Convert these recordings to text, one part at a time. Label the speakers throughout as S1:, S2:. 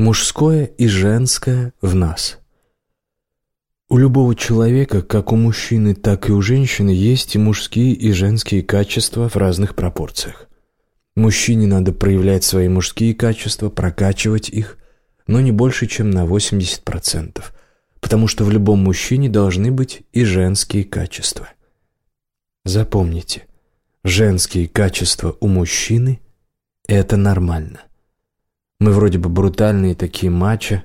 S1: Мужское и женское в нас. У любого человека, как у мужчины, так и у женщины, есть и мужские, и женские качества в разных пропорциях. Мужчине надо проявлять свои мужские качества, прокачивать их, но не больше, чем на 80%, потому что в любом мужчине должны быть и женские качества. Запомните, женские качества у мужчины – это нормально. Мы вроде бы брутальные такие мачо,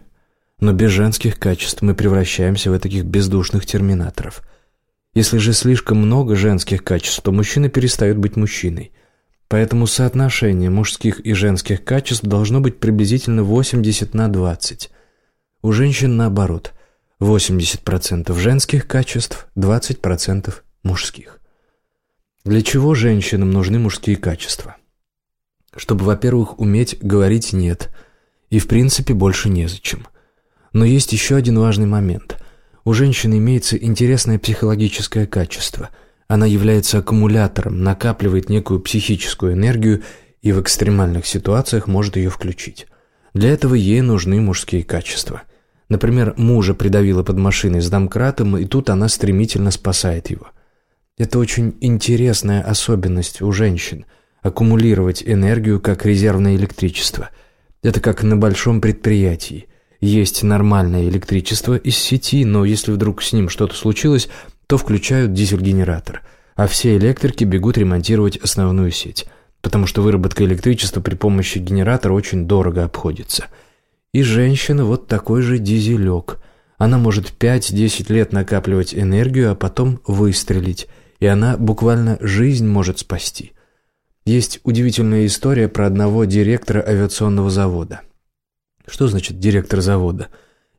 S1: но без женских качеств мы превращаемся в таких бездушных терминаторов. Если же слишком много женских качеств, то мужчина перестает быть мужчиной. Поэтому соотношение мужских и женских качеств должно быть приблизительно 80 на 20. У женщин наоборот – 80% женских качеств, 20% мужских. Для чего женщинам нужны мужские качества? Чтобы, во-первых, уметь говорить «нет», и в принципе больше незачем. Но есть еще один важный момент. У женщины имеется интересное психологическое качество. Она является аккумулятором, накапливает некую психическую энергию и в экстремальных ситуациях может ее включить. Для этого ей нужны мужские качества. Например, мужа придавило под машиной с домкратом, и тут она стремительно спасает его. Это очень интересная особенность у женщин – аккумулировать энергию как резервное электричество. Это как на большом предприятии – есть нормальное электричество из сети, но если вдруг с ним что-то случилось, то включают дизель-генератор, а все электрики бегут ремонтировать основную сеть, потому что выработка электричества при помощи генератора очень дорого обходится. И женщина вот такой же дизелек. Она может 5-10 лет накапливать энергию, а потом выстрелить, и она буквально жизнь может спасти. Есть удивительная история про одного директора авиационного завода – что значит директор завода?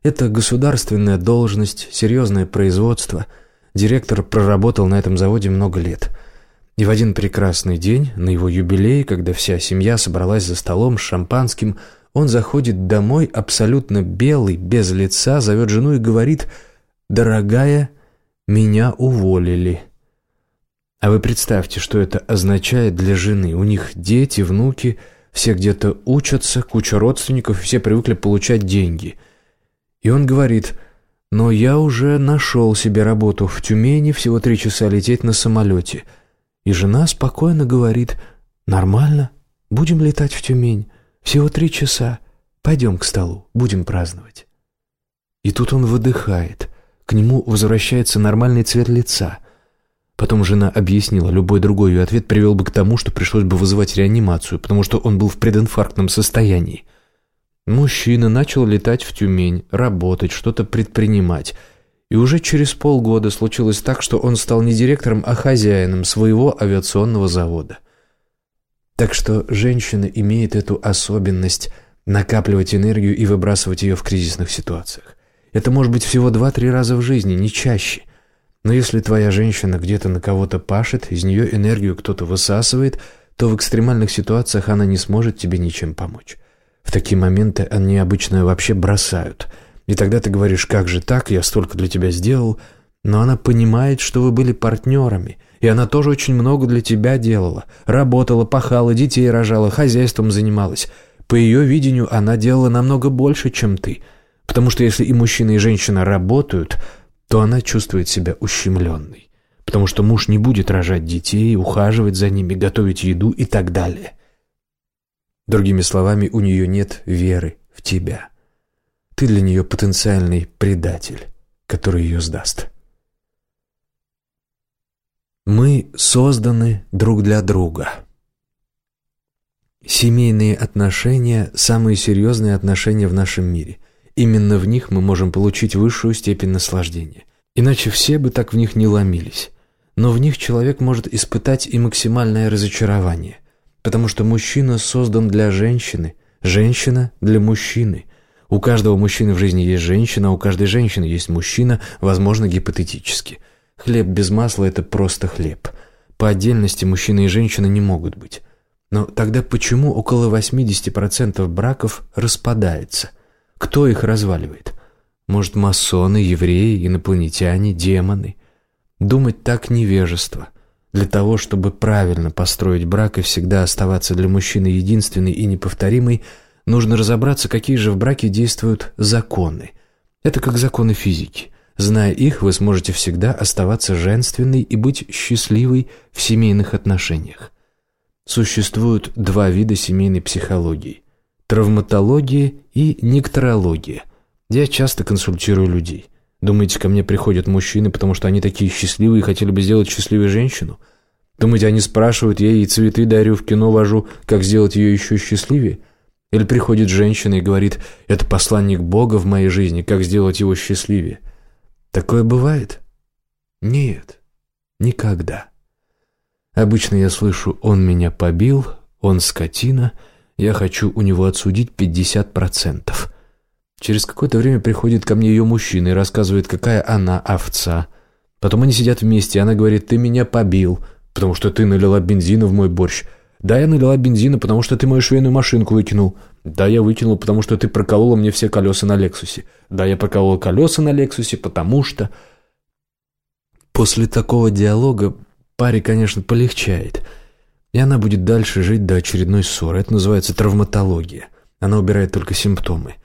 S1: Это государственная должность, серьезное производство. Директор проработал на этом заводе много лет. И в один прекрасный день, на его юбилей, когда вся семья собралась за столом с шампанским, он заходит домой абсолютно белый, без лица, зовет жену и говорит «Дорогая, меня уволили». А вы представьте, что это означает для жены. У них дети, внуки – все где-то учатся, куча родственников, все привыкли получать деньги. И он говорит, но я уже нашел себе работу в Тюмени, всего три часа лететь на самолете. И жена спокойно говорит, нормально, будем летать в Тюмень, всего три часа, пойдем к столу, будем праздновать. И тут он выдыхает, к нему возвращается нормальный цвет лица – Потом жена объяснила, любой другой ее ответ привел бы к тому, что пришлось бы вызывать реанимацию, потому что он был в прединфарктном состоянии. Мужчина начал летать в Тюмень, работать, что-то предпринимать. И уже через полгода случилось так, что он стал не директором, а хозяином своего авиационного завода. Так что женщина имеет эту особенность накапливать энергию и выбрасывать ее в кризисных ситуациях. Это может быть всего два-три раза в жизни, не чаще – но если твоя женщина где-то на кого-то пашет, из нее энергию кто-то высасывает, то в экстремальных ситуациях она не сможет тебе ничем помочь. В такие моменты они обычно вообще бросают. И тогда ты говоришь, как же так, я столько для тебя сделал. Но она понимает, что вы были партнерами, и она тоже очень много для тебя делала. Работала, пахала, детей рожала, хозяйством занималась. По ее видению она делала намного больше, чем ты. Потому что если и мужчина, и женщина работают, то она чувствует себя ущемленной, потому что муж не будет рожать детей, ухаживать за ними, готовить еду и так далее. Другими словами, у нее нет веры в тебя. Ты для нее потенциальный предатель, который ее сдаст. Мы созданы друг для друга. Семейные отношения – самые серьезные отношения в нашем мире – Именно в них мы можем получить высшую степень наслаждения. Иначе все бы так в них не ломились. Но в них человек может испытать и максимальное разочарование. Потому что мужчина создан для женщины, женщина для мужчины. У каждого мужчины в жизни есть женщина, а у каждой женщины есть мужчина, возможно, гипотетически. Хлеб без масла – это просто хлеб. По отдельности мужчина и женщина не могут быть. Но тогда почему около 80% браков распадается? Кто их разваливает? Может, масоны, евреи, инопланетяне, демоны? Думать так невежество. Для того, чтобы правильно построить брак и всегда оставаться для мужчины единственной и неповторимой, Нужно разобраться, какие же в браке действуют законы. Это как законы физики. Зная их, вы сможете всегда оставаться женственной и быть счастливой в семейных отношениях. Существуют два вида семейной психологии – травматология и некторология. Я часто консультирую людей. Думаете, ко мне приходят мужчины, потому что они такие счастливые и хотели бы сделать счастливой женщину? Думаете, они спрашивают, я ей цветы дарю, в кино вожу, как сделать ее еще счастливее? Или приходит женщина и говорит, это посланник Бога в моей жизни, как сделать его счастливее? Такое бывает? Нет, никогда. Обычно я слышу «он меня побил», «он скотина», «я хочу у него отсудить 50%». Через какое-то время приходит ко мне ее мужчина и рассказывает, какая она овца. Потом они сидят вместе, и она говорит «ты меня побил», потому что ты налила бензина в мой борщ. Да, я налила бензина, потому что ты мою швейную машинку выкинул. Да, я выкинул, потому что ты проколола мне все колеса на Лексусе. Да, я проколола колеса на Лексусе, потому что... После такого диалога паре, конечно, полегчает. И она будет дальше жить до очередной ссоры. Это называется травматология. Она убирает только симптомы.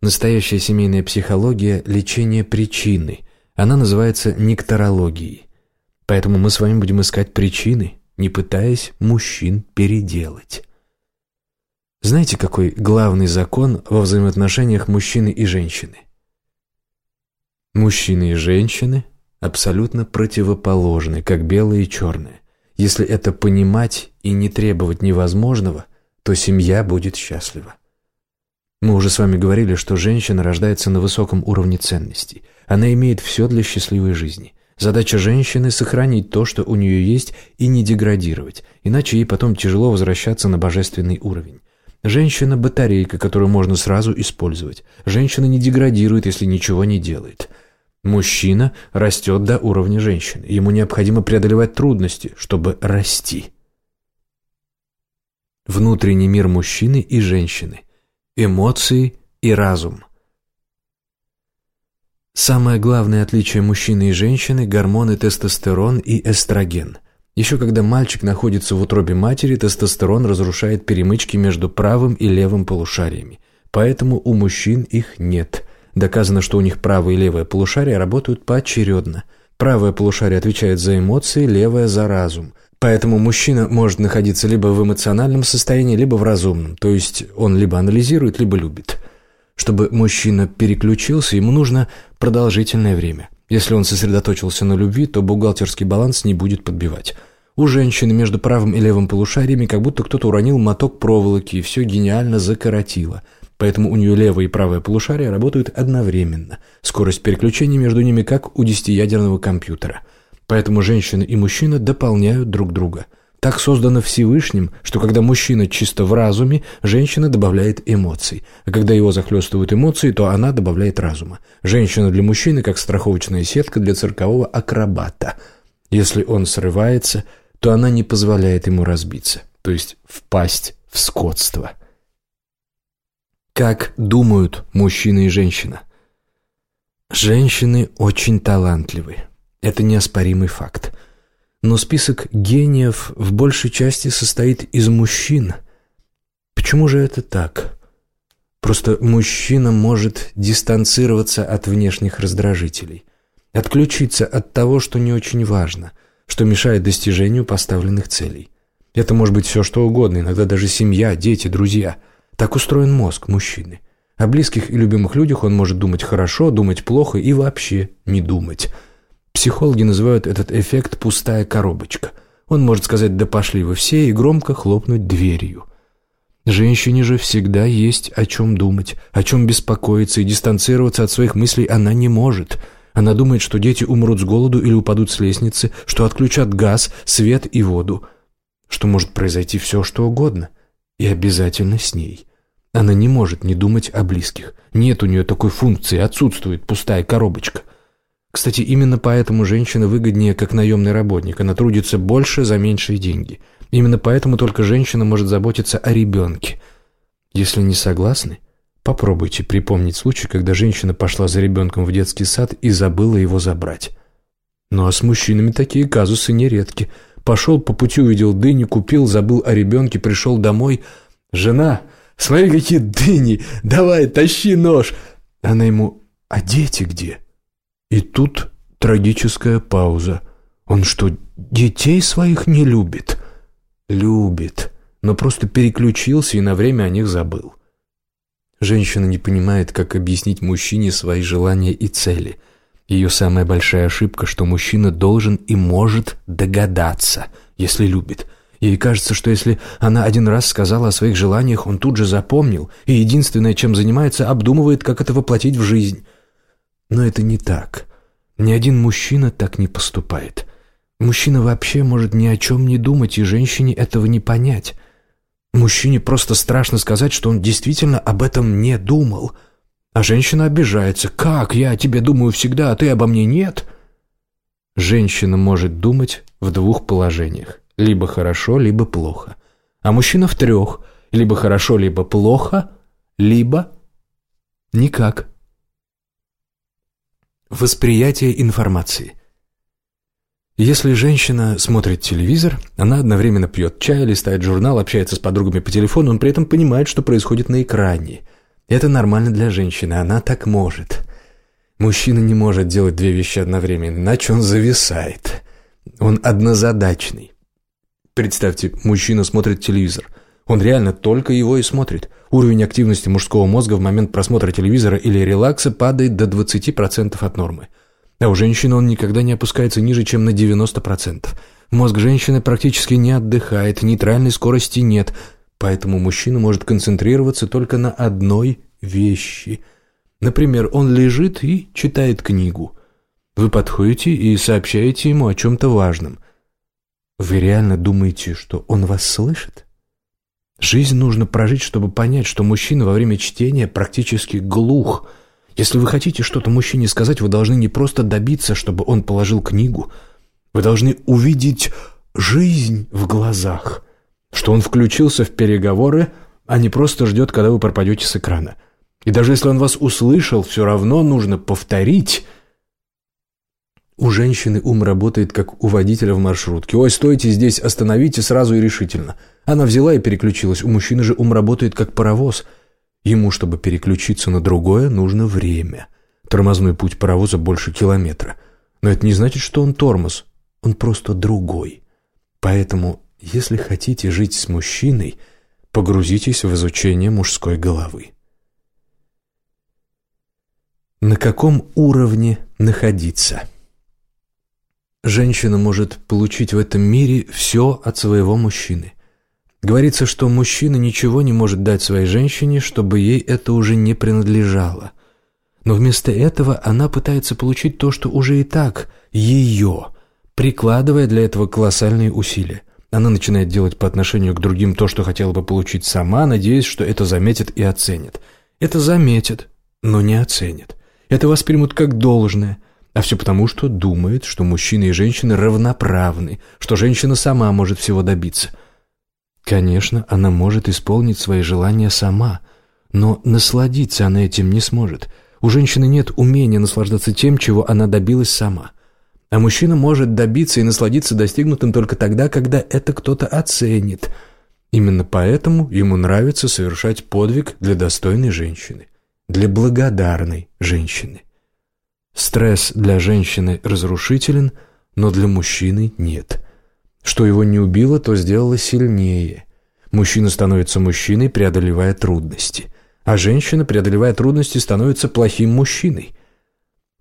S1: Настоящая семейная психология – лечение причины. Она называется некторологией. Поэтому мы с вами будем искать причины, не пытаясь мужчин переделать. Знаете, какой главный закон во взаимоотношениях мужчины и женщины? Мужчины и женщины абсолютно противоположны, как белое и черное. Если это понимать и не требовать невозможного, то семья будет счастлива. Мы уже с вами говорили, что женщина рождается на высоком уровне ценностей. Она имеет все для счастливой жизни. Задача женщины – сохранить то, что у нее есть, и не деградировать, иначе ей потом тяжело возвращаться на божественный уровень. Женщина – батарейка, которую можно сразу использовать. Женщина не деградирует, если ничего не делает. Мужчина растет до уровня женщины. Ему необходимо преодолевать трудности, чтобы расти. Внутренний мир мужчины и женщины. Эмоции и разум – Самое главное отличие мужчины и женщины – гормоны тестостерон и эстроген. Еще когда мальчик находится в утробе матери, тестостерон разрушает перемычки между правым и левым полушариями. Поэтому у мужчин их нет. Доказано, что у них правое и левое полушария работают поочередно. Правое полушарие отвечает за эмоции, левое – за разум. Поэтому мужчина может находиться либо в эмоциональном состоянии, либо в разумном. То есть он либо анализирует, либо любит. Чтобы мужчина переключился, ему нужно продолжительное время. Если он сосредоточился на любви, то бухгалтерский баланс не будет подбивать. У женщины между правым и левым полушариями как будто кто-то уронил моток проволоки, и все гениально закоротило. Поэтому у нее левое и правое полушария работают одновременно. Скорость переключения между ними как у десятиядерного компьютера. Поэтому женщина и мужчина дополняют друг друга – так создано Всевышним, что когда мужчина чисто в разуме, женщина добавляет эмоций, а когда его захлестывают эмоции, то она добавляет разума. Женщина для мужчины как страховочная сетка для циркового акробата. Если он срывается, то она не позволяет ему разбиться, то есть впасть в скотство. Как думают мужчина и женщина? Женщины очень талантливы. Это неоспоримый факт. Но список гениев в большей части состоит из мужчин. Почему же это так? Просто мужчина может дистанцироваться от внешних раздражителей, отключиться от того, что не очень важно, что мешает достижению поставленных целей. Это может быть все что угодно, иногда даже семья, дети, друзья. Так устроен мозг мужчины. О близких и любимых людях он может думать хорошо, думать плохо и вообще не думать – Психологи называют этот эффект «пустая коробочка». Он может сказать «да пошли вы все» и громко хлопнуть дверью. Женщине же всегда есть о чем думать, о чем беспокоиться, и дистанцироваться от своих мыслей она не может. Она думает, что дети умрут с голоду или упадут с лестницы, что отключат газ, свет и воду, что может произойти все, что угодно, и обязательно с ней. Она не может не думать о близких. Нет у нее такой функции, отсутствует пустая коробочка. Кстати, именно поэтому женщина выгоднее как наемный работник. Она трудится больше за меньшие деньги. Именно поэтому только женщина может заботиться о ребенке. Если не согласны, попробуйте припомнить случай, когда женщина пошла за ребенком в детский сад и забыла его забрать. Ну а с мужчинами такие казусы нередки. Пошел по пути, увидел дыни, купил, забыл о ребенке, пришел домой. «Жена, Смотри, какие дыни! Давай, тащи нож!» Она ему «А дети где?» И тут трагическая пауза. «Он что, детей своих не любит?» «Любит, но просто переключился и на время о них забыл». Женщина не понимает, как объяснить мужчине свои желания и цели. Ее самая большая ошибка, что мужчина должен и может догадаться, если любит. Ей кажется, что если она один раз сказала о своих желаниях, он тут же запомнил, и единственное, чем занимается, обдумывает, как это воплотить в жизнь. Но это не так. Ни один мужчина так не поступает. Мужчина вообще может ни о чем не думать, и женщине этого не понять. Мужчине просто страшно сказать, что он действительно об этом не думал. А женщина обижается. «Как? Я о тебе думаю всегда, а ты обо мне нет?» Женщина может думать в двух положениях. Либо хорошо, либо плохо. А мужчина в трех. Либо хорошо, либо плохо, либо никак. Восприятие информации. Если женщина смотрит телевизор, она одновременно пьет чай, листает журнал, общается с подругами по телефону, он при этом понимает, что происходит на экране. Это нормально для женщины, она так может. Мужчина не может делать две вещи одновременно, иначе он зависает. Он однозадачный. Представьте, мужчина смотрит телевизор. Он реально только его и смотрит. Уровень активности мужского мозга в момент просмотра телевизора или релакса падает до 20% от нормы. А у женщины он никогда не опускается ниже, чем на 90%. Мозг женщины практически не отдыхает, нейтральной скорости нет, поэтому мужчина может концентрироваться только на одной вещи. Например, он лежит и читает книгу. Вы подходите и сообщаете ему о чем-то важном. Вы реально думаете, что он вас слышит? Жизнь нужно прожить, чтобы понять, что мужчина во время чтения практически глух – если вы хотите что-то мужчине сказать, вы должны не просто добиться, чтобы он положил книгу. Вы должны увидеть жизнь в глазах, что он включился в переговоры, а не просто ждет, когда вы пропадете с экрана. И даже если он вас услышал, все равно нужно повторить. У женщины ум работает, как у водителя в маршрутке. «Ой, стойте здесь, остановите сразу и решительно». Она взяла и переключилась. У мужчины же ум работает, как паровоз – Ему, чтобы переключиться на другое, нужно время. Тормозной путь паровоза больше километра. Но это не значит, что он тормоз. Он просто другой. Поэтому, если хотите жить с мужчиной, погрузитесь в изучение мужской головы. На каком уровне находиться? Женщина может получить в этом мире все от своего мужчины. Говорится, что мужчина ничего не может дать своей женщине, чтобы ей это уже не принадлежало. Но вместо этого она пытается получить то, что уже и так ее, прикладывая для этого колоссальные усилия. Она начинает делать по отношению к другим то, что хотела бы получить сама, надеясь, что это заметят и оценят. Это заметят, но не оценят. Это воспримут как должное, а все потому, что думает, что мужчины и женщины равноправны, что женщина сама может всего добиться – Конечно, она может исполнить свои желания сама, но насладиться она этим не сможет. У женщины нет умения наслаждаться тем, чего она добилась сама. А мужчина может добиться и насладиться достигнутым только тогда, когда это кто-то оценит. Именно поэтому ему нравится совершать подвиг для достойной женщины, для благодарной женщины. Стресс для женщины разрушителен, но для мужчины нет – что его не убило, то сделало сильнее. Мужчина становится мужчиной, преодолевая трудности. А женщина, преодолевая трудности, становится плохим мужчиной.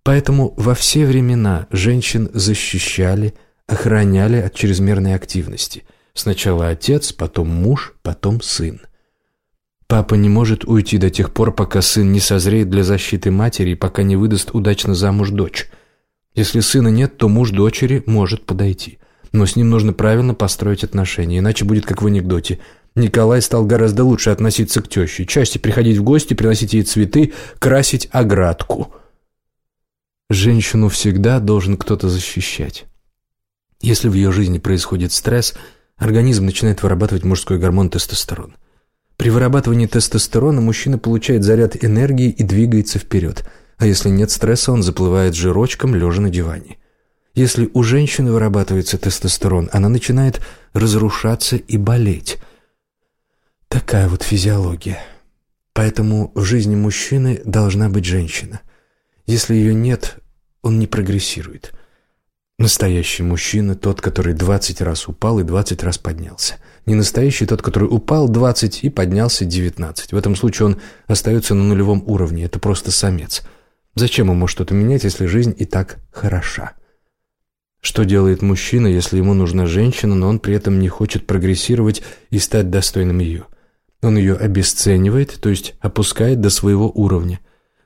S1: Поэтому во все времена женщин защищали, охраняли от чрезмерной активности. Сначала отец, потом муж, потом сын. Папа не может уйти до тех пор, пока сын не созреет для защиты матери и пока не выдаст удачно замуж дочь. Если сына нет, то муж дочери может подойти. Но с ним нужно правильно построить отношения, иначе будет как в анекдоте. Николай стал гораздо лучше относиться к теще, чаще приходить в гости, приносить ей цветы, красить оградку. Женщину всегда должен кто-то защищать. Если в ее жизни происходит стресс, организм начинает вырабатывать мужской гормон тестостерон. При вырабатывании тестостерона мужчина получает заряд энергии и двигается вперед, а если нет стресса, он заплывает жирочком, лежа на диване. Если у женщины вырабатывается тестостерон, она начинает разрушаться и болеть. Такая вот физиология. Поэтому в жизни мужчины должна быть женщина. Если ее нет, он не прогрессирует. Настоящий мужчина – тот, который 20 раз упал и 20 раз поднялся. Не настоящий – тот, который упал 20 и поднялся 19. В этом случае он остается на нулевом уровне. Это просто самец. Зачем ему что-то менять, если жизнь и так хороша? Что делает мужчина, если ему нужна женщина, но он при этом не хочет прогрессировать и стать достойным ее? Он ее обесценивает, то есть опускает до своего уровня.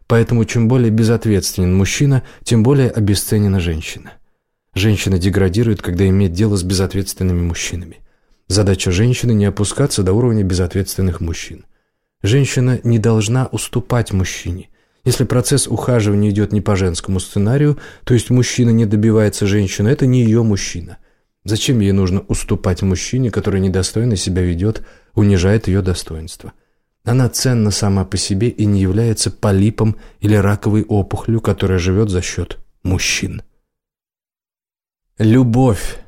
S1: Поэтому чем более безответственен мужчина, тем более обесценена женщина. Женщина деградирует, когда имеет дело с безответственными мужчинами. Задача женщины не опускаться до уровня безответственных мужчин. Женщина не должна уступать мужчине. Если процесс ухаживания идет не по женскому сценарию, то есть мужчина не добивается женщины, это не ее мужчина. Зачем ей нужно уступать мужчине, который недостойно себя ведет, унижает ее достоинство? Она ценна сама по себе и не является полипом или раковой опухолью, которая живет за счет мужчин. Любовь.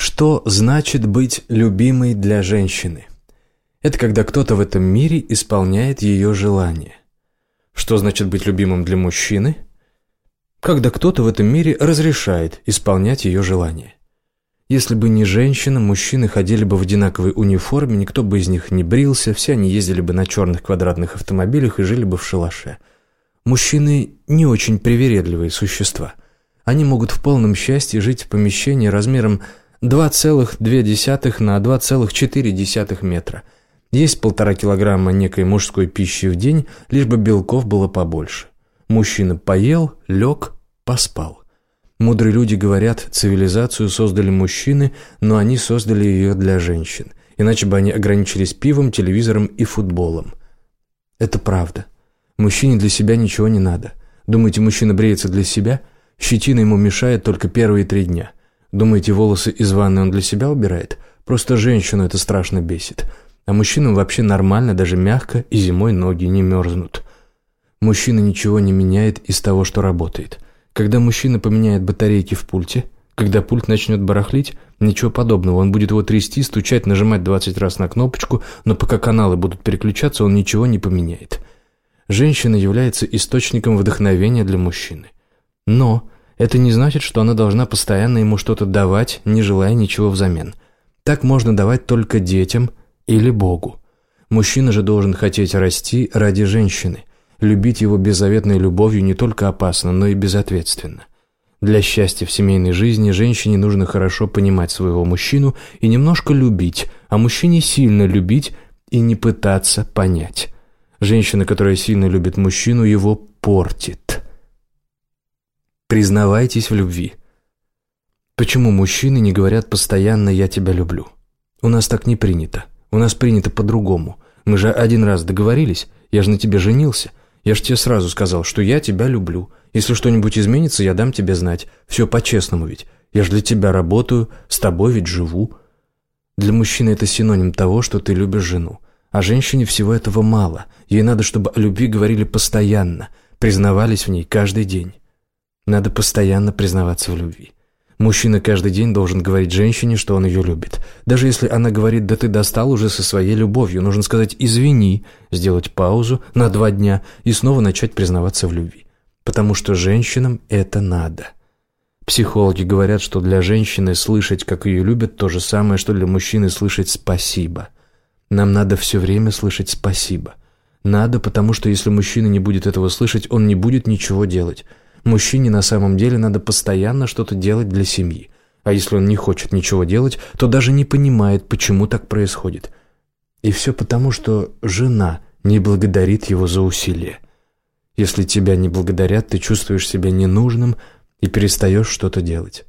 S1: Что значит быть любимой для женщины? Это когда кто-то в этом мире исполняет ее желание. Что значит быть любимым для мужчины? Когда кто-то в этом мире разрешает исполнять ее желание. Если бы не женщина, мужчины ходили бы в одинаковой униформе, никто бы из них не брился, все они ездили бы на черных квадратных автомобилях и жили бы в шалаше. Мужчины не очень привередливые существа – они могут в полном счастье жить в помещении размером 2,2 на 2,4 метра. Есть полтора килограмма некой мужской пищи в день, лишь бы белков было побольше. Мужчина поел, лег, поспал. Мудрые люди говорят, цивилизацию создали мужчины, но они создали ее для женщин. Иначе бы они ограничились пивом, телевизором и футболом. Это правда. Мужчине для себя ничего не надо. Думаете, мужчина бреется для себя – Щетина ему мешает только первые три дня. Думаете, волосы из ванны он для себя убирает? Просто женщину это страшно бесит. А мужчинам вообще нормально, даже мягко, и зимой ноги не мерзнут. Мужчина ничего не меняет из того, что работает. Когда мужчина поменяет батарейки в пульте, когда пульт начнет барахлить, ничего подобного. Он будет его трясти, стучать, нажимать 20 раз на кнопочку, но пока каналы будут переключаться, он ничего не поменяет. Женщина является источником вдохновения для мужчины. Но это не значит, что она должна постоянно ему что-то давать, не желая ничего взамен. Так можно давать только детям или Богу. Мужчина же должен хотеть расти ради женщины. Любить его беззаветной любовью не только опасно, но и безответственно. Для счастья в семейной жизни женщине нужно хорошо понимать своего мужчину и немножко любить, а мужчине сильно любить и не пытаться понять. Женщина, которая сильно любит мужчину, его портит. Признавайтесь в любви. Почему мужчины не говорят постоянно «я тебя люблю»? У нас так не принято. У нас принято по-другому. Мы же один раз договорились. Я же на тебе женился. Я же тебе сразу сказал, что я тебя люблю. Если что-нибудь изменится, я дам тебе знать. Все по-честному ведь. Я же для тебя работаю, с тобой ведь живу. Для мужчины это синоним того, что ты любишь жену. А женщине всего этого мало. Ей надо, чтобы о любви говорили постоянно, признавались в ней каждый день. Надо постоянно признаваться в любви. Мужчина каждый день должен говорить женщине, что он ее любит. Даже если она говорит «да ты достал уже со своей любовью», нужно сказать «извини», сделать паузу на два дня и снова начать признаваться в любви. Потому что женщинам это надо. Психологи говорят, что для женщины слышать, как ее любят, то же самое, что для мужчины слышать «спасибо». Нам надо все время слышать «спасибо». Надо, потому что если мужчина не будет этого слышать, он не будет ничего делать – Мужчине на самом деле надо постоянно что-то делать для семьи. А если он не хочет ничего делать, то даже не понимает, почему так происходит. И все потому, что жена не благодарит его за усилия. Если тебя не благодарят, ты чувствуешь себя ненужным и перестаешь что-то делать.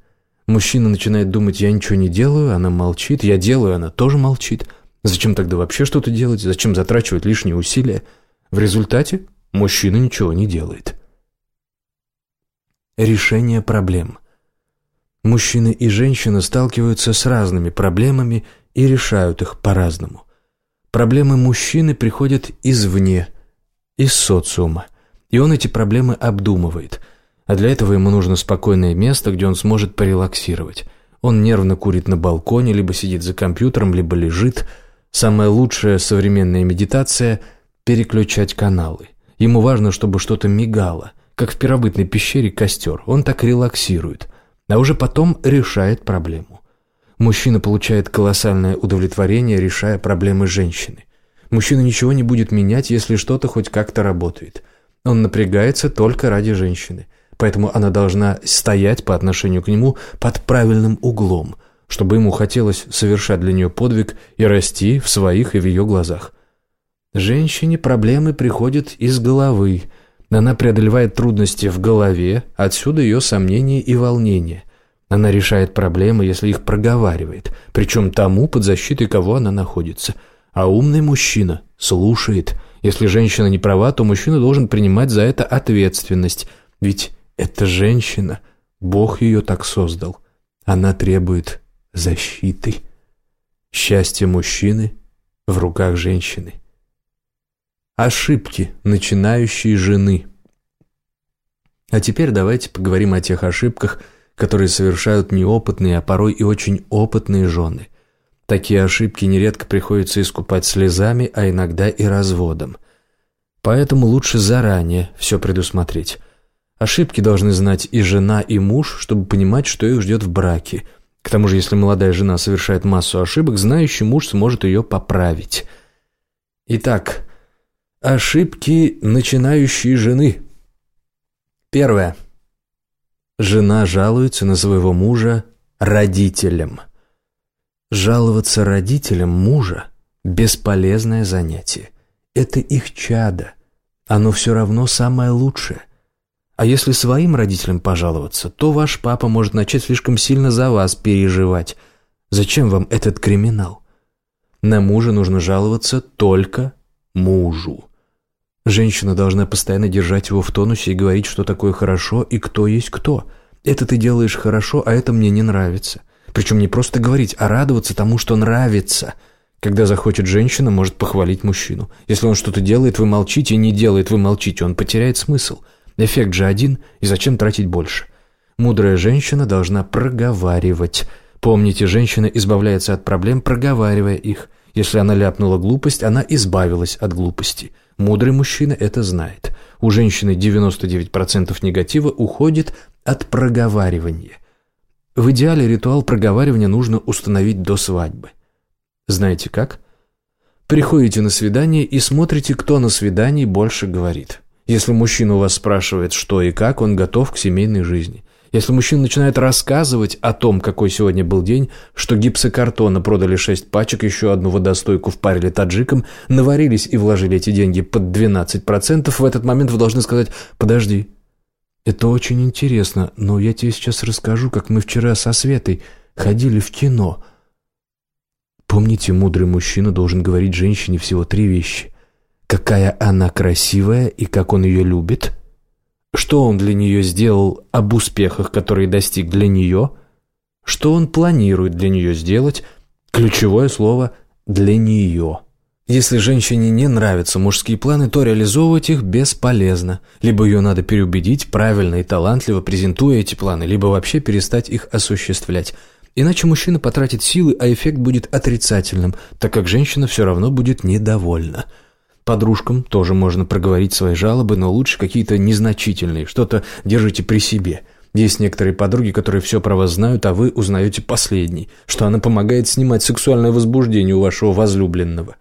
S1: Мужчина начинает думать, я ничего не делаю, она молчит, я делаю, она тоже молчит. Зачем тогда вообще что-то делать? Зачем затрачивать лишние усилия? В результате мужчина ничего не делает решение проблем. Мужчины и женщины сталкиваются с разными проблемами и решают их по-разному. Проблемы мужчины приходят извне, из социума, и он эти проблемы обдумывает, а для этого ему нужно спокойное место, где он сможет порелаксировать. Он нервно курит на балконе, либо сидит за компьютером, либо лежит. Самая лучшая современная медитация – переключать каналы. Ему важно, чтобы что-то мигало, как в первобытной пещере костер. Он так релаксирует, а уже потом решает проблему. Мужчина получает колоссальное удовлетворение, решая проблемы женщины. Мужчина ничего не будет менять, если что-то хоть как-то работает. Он напрягается только ради женщины. Поэтому она должна стоять по отношению к нему под правильным углом, чтобы ему хотелось совершать для нее подвиг и расти в своих и в ее глазах. Женщине проблемы приходят из головы. Она преодолевает трудности в голове, отсюда ее сомнения и волнения. Она решает проблемы, если их проговаривает, причем тому, под защитой кого она находится. А умный мужчина слушает. Если женщина не права, то мужчина должен принимать за это ответственность. Ведь это женщина, Бог ее так создал. Она требует защиты. Счастье мужчины в руках женщины. Ошибки начинающей жены. А теперь давайте поговорим о тех ошибках, которые совершают неопытные, а порой и очень опытные жены. Такие ошибки нередко приходится искупать слезами, а иногда и разводом. Поэтому лучше заранее все предусмотреть. Ошибки должны знать и жена, и муж, чтобы понимать, что их ждет в браке. К тому же, если молодая жена совершает массу ошибок, знающий муж сможет ее поправить. Итак, Ошибки начинающей жены. Первое. Жена жалуется на своего мужа родителям. Жаловаться родителям мужа – бесполезное занятие. Это их чадо. Оно все равно самое лучшее. А если своим родителям пожаловаться, то ваш папа может начать слишком сильно за вас переживать. Зачем вам этот криминал? На мужа нужно жаловаться только мужу. Женщина должна постоянно держать его в тонусе и говорить, что такое хорошо и кто есть кто. Это ты делаешь хорошо, а это мне не нравится. Причем не просто говорить, а радоваться тому, что нравится. Когда захочет женщина, может похвалить мужчину. Если он что-то делает, вы молчите, и не делает, вы молчите, он потеряет смысл. Эффект же один, и зачем тратить больше? Мудрая женщина должна проговаривать. Помните, женщина избавляется от проблем, проговаривая их. Если она ляпнула глупость, она избавилась от глупости. Мудрый мужчина это знает. У женщины 99% негатива уходит от проговаривания. В идеале ритуал проговаривания нужно установить до свадьбы. Знаете как? Приходите на свидание и смотрите, кто на свидании больше говорит. Если мужчина у вас спрашивает, что и как, он готов к семейной жизни. Если мужчина начинает рассказывать о том, какой сегодня был день, что гипсокартона продали шесть пачек, еще одну водостойку впарили таджикам, наварились и вложили эти деньги под 12%, в этот момент вы должны сказать «Подожди, это очень интересно, но я тебе сейчас расскажу, как мы вчера со Светой ходили в кино». Помните, мудрый мужчина должен говорить женщине всего три вещи. Какая она красивая и как он ее любит – что он для нее сделал об успехах, которые достиг для нее? Что он планирует для нее сделать? Ключевое слово «для нее». Если женщине не нравятся мужские планы, то реализовывать их бесполезно. Либо ее надо переубедить, правильно и талантливо презентуя эти планы, либо вообще перестать их осуществлять. Иначе мужчина потратит силы, а эффект будет отрицательным, так как женщина все равно будет недовольна. Подружкам тоже можно проговорить свои жалобы, но лучше какие-то незначительные, что-то держите при себе. Есть некоторые подруги, которые все про вас знают, а вы узнаете последний, что она помогает снимать сексуальное возбуждение у вашего возлюбленного.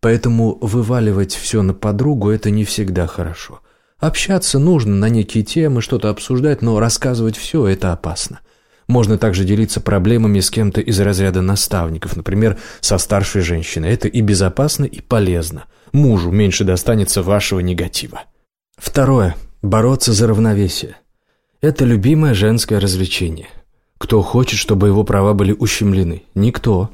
S1: Поэтому вываливать все на подругу – это не всегда хорошо. Общаться нужно на некие темы, что-то обсуждать, но рассказывать все – это опасно. Можно также делиться проблемами с кем-то из разряда наставников, например, со старшей женщиной. Это и безопасно, и полезно. Мужу меньше достанется вашего негатива. Второе. Бороться за равновесие. Это любимое женское развлечение. Кто хочет, чтобы его права были ущемлены? Никто.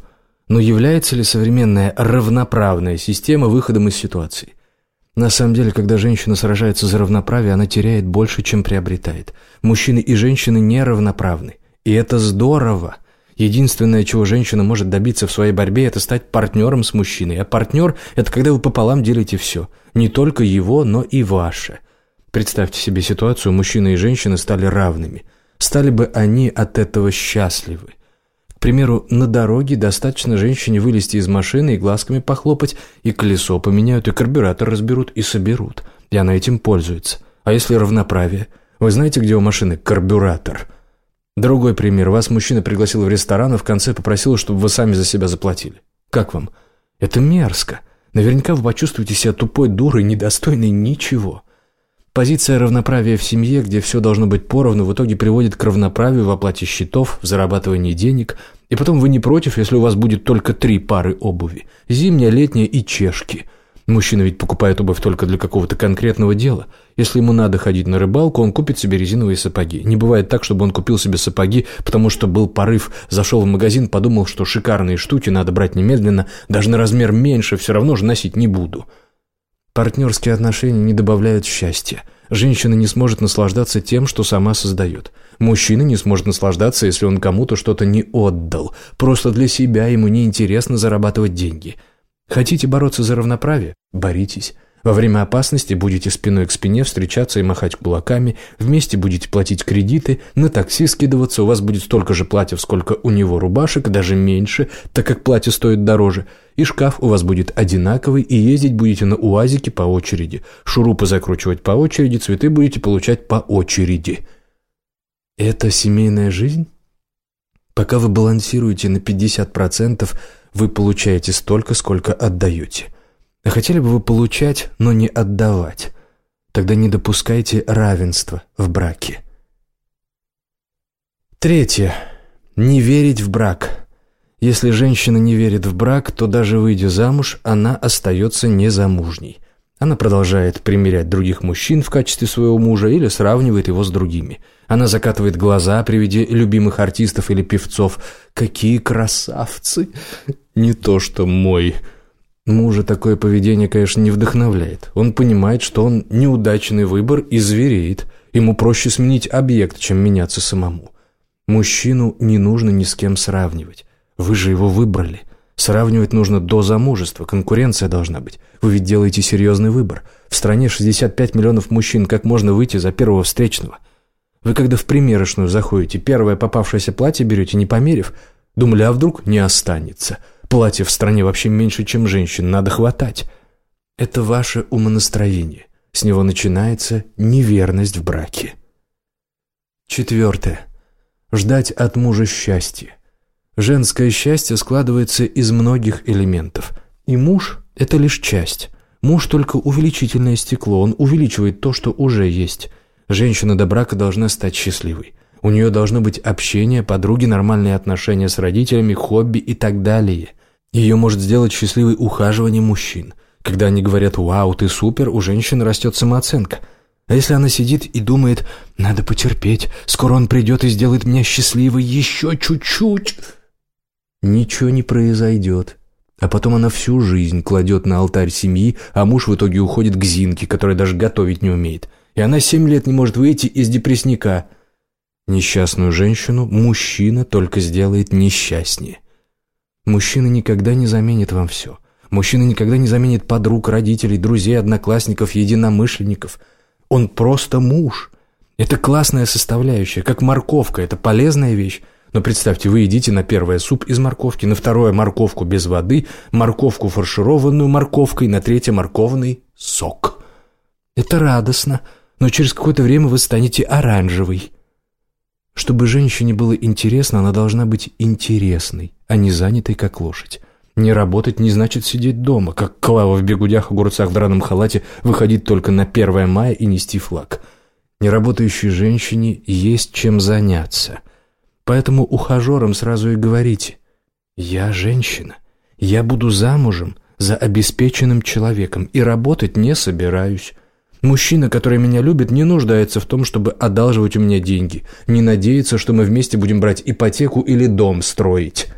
S1: Но является ли современная равноправная система выходом из ситуации? На самом деле, когда женщина сражается за равноправие, она теряет больше, чем приобретает. Мужчины и женщины неравноправны. И это здорово. Единственное, чего женщина может добиться в своей борьбе, это стать партнером с мужчиной. А партнер – это когда вы пополам делите все. Не только его, но и ваше. Представьте себе ситуацию, мужчина и женщина стали равными. Стали бы они от этого счастливы. примеру, на дороге достаточно женщине вылезти из машины и глазками похлопать, и колесо поменяют, и карбюратор разберут, и соберут. И она этим пользуется. А если равноправие? Вы знаете, где у машины карбюратор? Другой пример. Вас мужчина пригласил в ресторан, а в конце попросил, чтобы вы сами за себя заплатили. Как вам? Это мерзко. Наверняка вы почувствуете себя тупой дурой, недостойной ничего. Позиция равноправия в семье, где все должно быть поровну, в итоге приводит к равноправию в оплате счетов, в зарабатывании денег. И потом вы не против, если у вас будет только три пары обуви. Зимняя, летняя и чешки – Мужчина ведь покупает обувь только для какого-то конкретного дела. Если ему надо ходить на рыбалку, он купит себе резиновые сапоги. Не бывает так, чтобы он купил себе сапоги, потому что был порыв, зашел в магазин, подумал, что шикарные штуки надо брать немедленно, даже на размер меньше, все равно же носить не буду. Партнерские отношения не добавляют счастья. Женщина не сможет наслаждаться тем, что сама создает. Мужчина не сможет наслаждаться, если он кому-то что-то не отдал. Просто для себя ему неинтересно зарабатывать деньги – Хотите бороться за равноправие? Боритесь. Во время опасности будете спиной к спине встречаться и махать кулаками, вместе будете платить кредиты, на такси скидываться, у вас будет столько же платьев, сколько у него рубашек, даже меньше, так как платье стоит дороже, и шкаф у вас будет одинаковый, и ездить будете на УАЗике по очереди, шурупы закручивать по очереди, цветы будете получать по очереди. Это семейная жизнь? Пока вы балансируете на 50%, вы получаете столько, сколько отдаете. А хотели бы вы получать, но не отдавать? Тогда не допускайте равенства в браке. Третье. Не верить в брак. Если женщина не верит в брак, то даже выйдя замуж, она остается незамужней. Она продолжает примерять других мужчин в качестве своего мужа или сравнивает его с другими. Она закатывает глаза при виде любимых артистов или певцов. Какие красавцы! Не то что мой. Мужа такое поведение, конечно, не вдохновляет. Он понимает, что он неудачный выбор и звереет. Ему проще сменить объект, чем меняться самому. Мужчину не нужно ни с кем сравнивать. Вы же его выбрали. Сравнивать нужно до замужества, конкуренция должна быть. Вы ведь делаете серьезный выбор. В стране 65 миллионов мужчин, как можно выйти за первого встречного? Вы когда в примерочную заходите, первое попавшееся платье берете, не померив, думали, а вдруг не останется. Платье в стране вообще меньше, чем женщин, надо хватать. Это ваше умонастроение. С него начинается неверность в браке. Четвертое. Ждать от мужа счастья. Женское счастье складывается из многих элементов. И муж – это лишь часть. Муж только увеличительное стекло, он увеличивает то, что уже есть. Женщина до брака должна стать счастливой. У нее должно быть общение, подруги, нормальные отношения с родителями, хобби и так далее. Ее может сделать счастливой ухаживание мужчин. Когда они говорят «Вау, ты супер», у женщины растет самооценка. А если она сидит и думает «Надо потерпеть, скоро он придет и сделает меня счастливой еще чуть-чуть», ничего не произойдет. А потом она всю жизнь кладет на алтарь семьи, а муж в итоге уходит к Зинке, которая даже готовить не умеет. И она семь лет не может выйти из депрессника. Несчастную женщину мужчина только сделает несчастнее. Мужчина никогда не заменит вам все. Мужчина никогда не заменит подруг, родителей, друзей, одноклассников, единомышленников. Он просто муж. Это классная составляющая, как морковка, это полезная вещь. Но представьте, вы едите на первое суп из морковки, на второе морковку без воды, морковку фаршированную морковкой, на третье морковный сок. Это радостно, но через какое-то время вы станете оранжевой. Чтобы женщине было интересно, она должна быть интересной, а не занятой, как лошадь. Не работать не значит сидеть дома, как Клава в бегудях, огурцах в драном халате, выходить только на 1 мая и нести флаг. Неработающей женщине есть чем заняться – Поэтому ухажерам сразу и говорите «Я женщина, я буду замужем за обеспеченным человеком и работать не собираюсь». Мужчина, который меня любит, не нуждается в том, чтобы одалживать у меня деньги, не надеется, что мы вместе будем брать ипотеку или дом строить.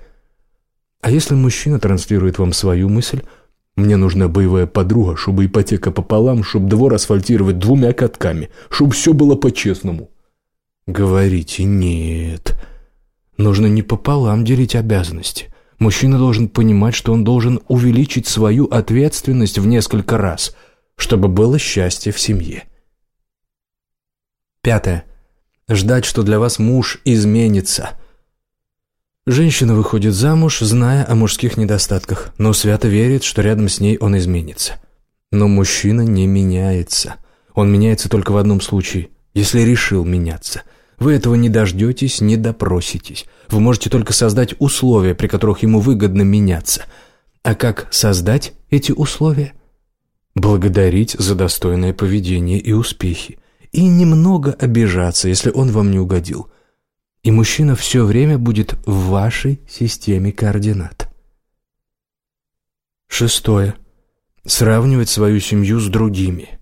S1: А если мужчина транслирует вам свою мысль, мне нужна боевая подруга, чтобы ипотека пополам, чтобы двор асфальтировать двумя катками, чтобы все было по-честному. Говорите «нет». Нужно не пополам делить обязанности. Мужчина должен понимать, что он должен увеличить свою ответственность в несколько раз, чтобы было счастье в семье. Пятое. Ждать, что для вас муж изменится. Женщина выходит замуж, зная о мужских недостатках, но свято верит, что рядом с ней он изменится. Но мужчина не меняется. Он меняется только в одном случае, если решил меняться. Вы этого не дождетесь, не допроситесь. Вы можете только создать условия, при которых ему выгодно меняться. А как создать эти условия? Благодарить за достойное поведение и успехи. И немного обижаться, если он вам не угодил – и мужчина все время будет в вашей системе координат. Шестое. Сравнивать свою семью с другими.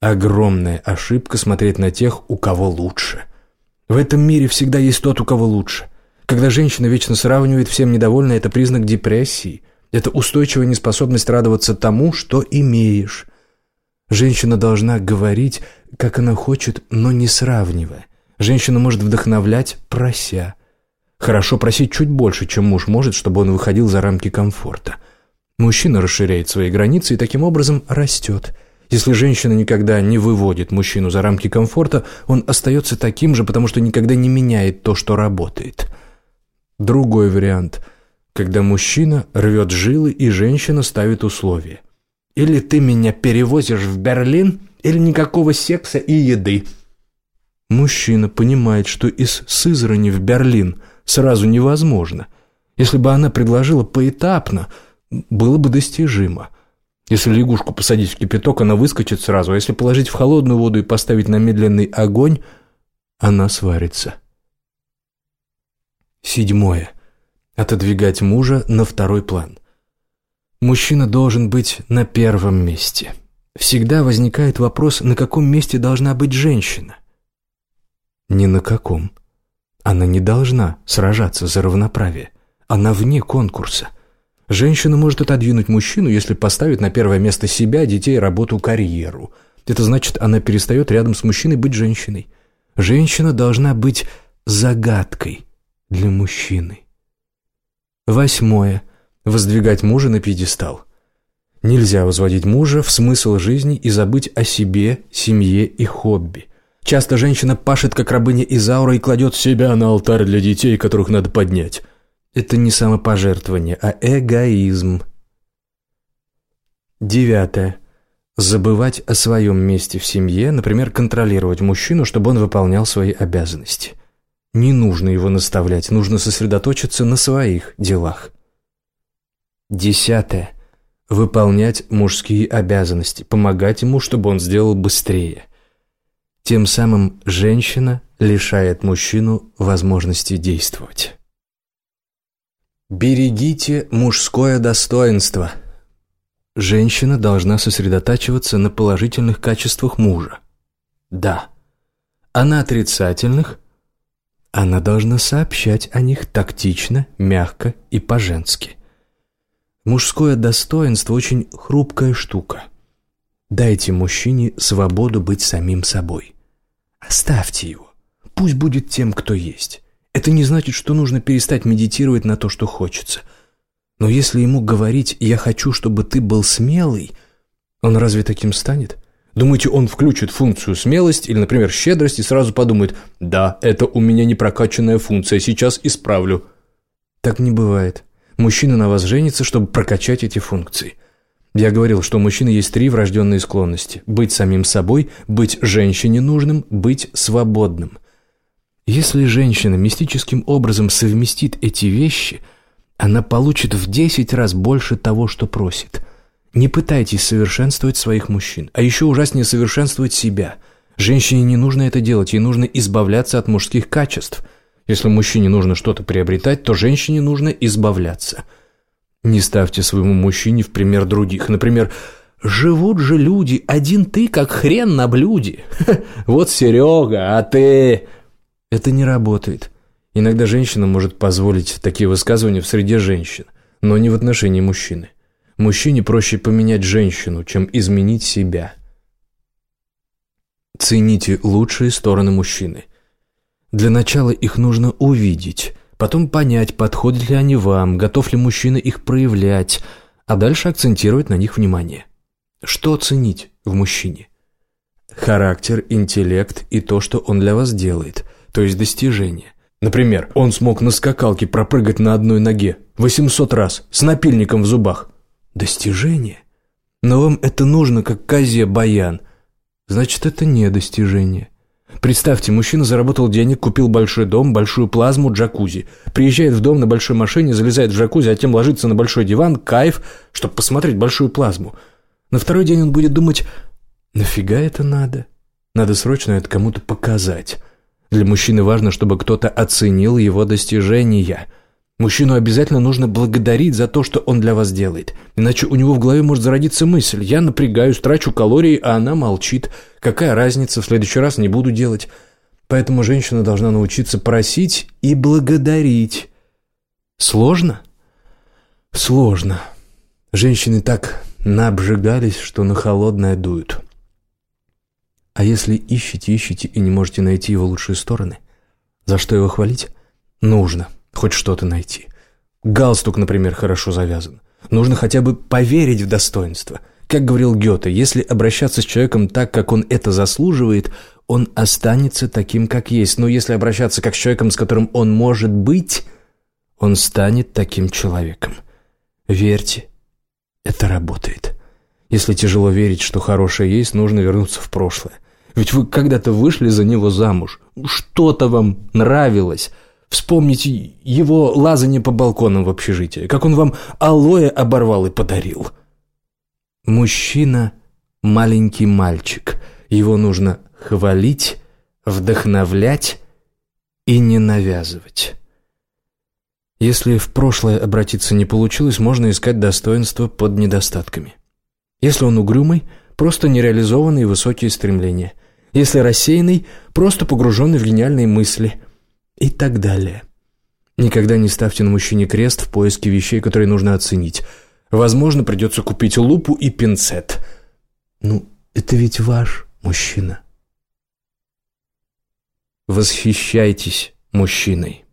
S1: Огромная ошибка смотреть на тех, у кого лучше. В этом мире всегда есть тот, у кого лучше. Когда женщина вечно сравнивает, всем недовольна, это признак депрессии. Это устойчивая неспособность радоваться тому, что имеешь. Женщина должна говорить, как она хочет, но не сравнивая. Женщина может вдохновлять, прося. Хорошо просить чуть больше, чем муж может, чтобы он выходил за рамки комфорта. Мужчина расширяет свои границы и таким образом растет. Если женщина никогда не выводит мужчину за рамки комфорта, он остается таким же, потому что никогда не меняет то, что работает. Другой вариант, когда мужчина рвет жилы и женщина ставит условия. Или ты меня перевозишь в Берлин, или никакого секса и еды. Мужчина понимает, что из Сызрани в Берлин сразу невозможно. Если бы она предложила поэтапно, было бы достижимо. Если лягушку посадить в кипяток, она выскочит сразу, а если положить в холодную воду и поставить на медленный огонь, она сварится. Седьмое. Отодвигать мужа на второй план. Мужчина должен быть на первом месте. Всегда возникает вопрос, на каком месте должна быть женщина. Ни на каком. Она не должна сражаться за равноправие. Она вне конкурса. Женщина может отодвинуть мужчину, если поставит на первое место себя, детей, работу, карьеру. Это значит, она перестает рядом с мужчиной быть женщиной. Женщина должна быть загадкой для мужчины. Восьмое. Воздвигать мужа на пьедестал. Нельзя возводить мужа в смысл жизни и забыть о себе, семье и хобби – Часто женщина пашет, как рабыня Изаура, и кладет себя на алтарь для детей, которых надо поднять. Это не самопожертвование, а эгоизм. Девятое. Забывать о своем месте в семье, например, контролировать мужчину, чтобы он выполнял свои обязанности. Не нужно его наставлять, нужно сосредоточиться на своих делах. Десятое. Выполнять мужские обязанности, помогать ему, чтобы он сделал быстрее – тем самым женщина лишает мужчину возможности действовать. Берегите мужское достоинство. Женщина должна сосредотачиваться на положительных качествах мужа. Да. А на отрицательных она должна сообщать о них тактично, мягко и по-женски. Мужское достоинство очень хрупкая штука. Дайте мужчине свободу быть самим собой. Оставьте его. Пусть будет тем, кто есть. Это не значит, что нужно перестать медитировать на то, что хочется. Но если ему говорить «я хочу, чтобы ты был смелый», он разве таким станет? Думаете, он включит функцию смелость или, например, щедрость и сразу подумает «да, это у меня не прокачанная функция, сейчас исправлю». Так не бывает. Мужчина на вас женится, чтобы прокачать эти функции – я говорил, что у мужчины есть три врожденные склонности. Быть самим собой, быть женщине нужным, быть свободным. Если женщина мистическим образом совместит эти вещи, она получит в десять раз больше того, что просит. Не пытайтесь совершенствовать своих мужчин, а еще ужаснее совершенствовать себя. Женщине не нужно это делать, ей нужно избавляться от мужских качеств. Если мужчине нужно что-то приобретать, то женщине нужно избавляться – не ставьте своему мужчине в пример других. Например, «Живут же люди, один ты как хрен на блюде. Вот Серега, а ты...» Это не работает. Иногда женщина может позволить такие высказывания в среде женщин, но не в отношении мужчины. Мужчине проще поменять женщину, чем изменить себя. Цените лучшие стороны мужчины. Для начала их нужно увидеть – потом понять, подходят ли они вам, готов ли мужчина их проявлять, а дальше акцентировать на них внимание. Что оценить в мужчине? Характер, интеллект и то, что он для вас делает, то есть достижения. Например, он смог на скакалке пропрыгать на одной ноге 800 раз с напильником в зубах. Достижение. Но вам это нужно, как козе баян. Значит, это не достижение. Представьте, мужчина заработал денег, купил большой дом, большую плазму, джакузи. Приезжает в дом на большой машине, залезает в джакузи, а затем ложится на большой диван, кайф, чтобы посмотреть большую плазму. На второй день он будет думать, нафига это надо? Надо срочно это кому-то показать. Для мужчины важно, чтобы кто-то оценил его достижения. Мужчину обязательно нужно благодарить за то, что он для вас делает. Иначе у него в голове может зародиться мысль «я напрягаюсь, трачу калории, а она молчит. Какая разница, в следующий раз не буду делать». Поэтому женщина должна научиться просить и благодарить. Сложно? Сложно. Женщины так наобжигались, что на холодное дуют. А если ищете, ищете и не можете найти его лучшие стороны, за что его хвалить? Нужно хоть что-то найти. Галстук, например, хорошо завязан. Нужно хотя бы поверить в достоинство. Как говорил Гёте, если обращаться с человеком так, как он это заслуживает, он останется таким, как есть. Но если обращаться как с человеком, с которым он может быть, он станет таким человеком. Верьте, это работает. Если тяжело верить, что хорошее есть, нужно вернуться в прошлое. Ведь вы когда-то вышли за него замуж. Что-то вам нравилось – Вспомните его лазание по балконам в общежитии, как он вам алоэ оборвал и подарил. Мужчина – маленький мальчик. Его нужно хвалить, вдохновлять и не навязывать. Если в прошлое обратиться не получилось, можно искать достоинство под недостатками. Если он угрюмый, просто нереализованные высокие стремления. Если рассеянный, просто погруженный в гениальные мысли – и так далее. Никогда не ставьте на мужчине крест в поиске вещей, которые нужно оценить. Возможно, придется купить лупу и пинцет. Ну, это ведь ваш мужчина. Восхищайтесь мужчиной.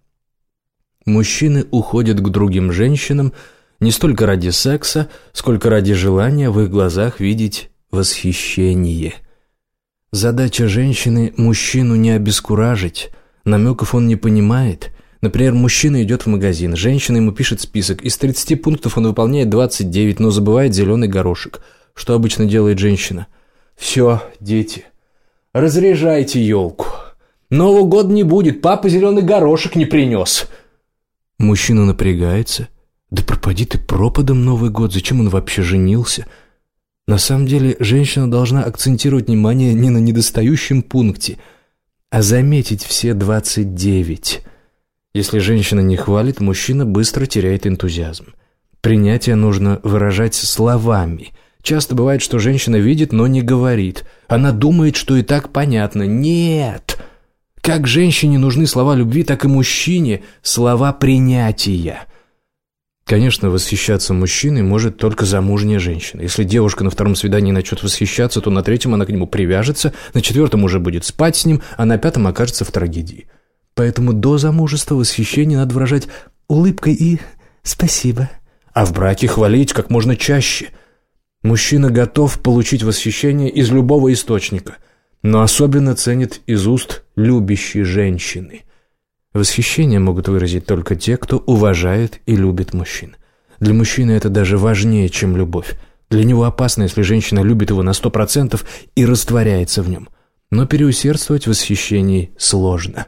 S1: Мужчины уходят к другим женщинам не столько ради секса, сколько ради желания в их глазах видеть восхищение. Задача женщины – мужчину не обескуражить – Намеков он не понимает. Например, мужчина идет в магазин, женщина ему пишет список. Из 30 пунктов он выполняет 29, но забывает зеленый горошек. Что обычно делает женщина? «Все, дети, разряжайте елку. Нового года не будет, папа зеленый горошек не принес». Мужчина напрягается. «Да пропади ты пропадом Новый год, зачем он вообще женился?» На самом деле, женщина должна акцентировать внимание не на недостающем пункте – а заметить все двадцать девять. Если женщина не хвалит, мужчина быстро теряет энтузиазм. Принятие нужно выражать словами. Часто бывает, что женщина видит, но не говорит. Она думает, что и так понятно. Нет! Как женщине нужны слова любви, так и мужчине слова принятия. Конечно, восхищаться мужчиной может только замужняя женщина. Если девушка на втором свидании начнет восхищаться, то на третьем она к нему привяжется, на четвертом уже будет спать с ним, а на пятом окажется в трагедии. Поэтому до замужества восхищение надо выражать улыбкой и «спасибо». А в браке хвалить как можно чаще. Мужчина готов получить восхищение из любого источника, но особенно ценит из уст любящей женщины – Восхищение могут выразить только те, кто уважает и любит мужчин. Для мужчины это даже важнее, чем любовь. Для него опасно, если женщина любит его на сто процентов и растворяется в нем. Но переусердствовать в восхищении сложно.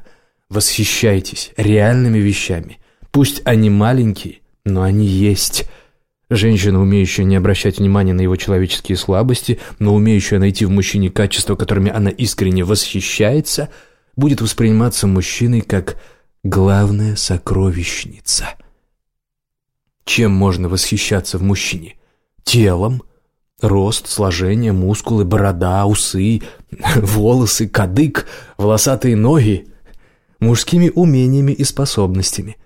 S1: Восхищайтесь реальными вещами. Пусть они маленькие, но они есть. Женщина, умеющая не обращать внимания на его человеческие слабости, но умеющая найти в мужчине качества, которыми она искренне восхищается, будет восприниматься мужчиной как главная сокровищница. Чем можно восхищаться в мужчине? Телом? Рост, сложение, мускулы, борода, усы, волосы, кадык, волосатые ноги. Мужскими умениями и способностями.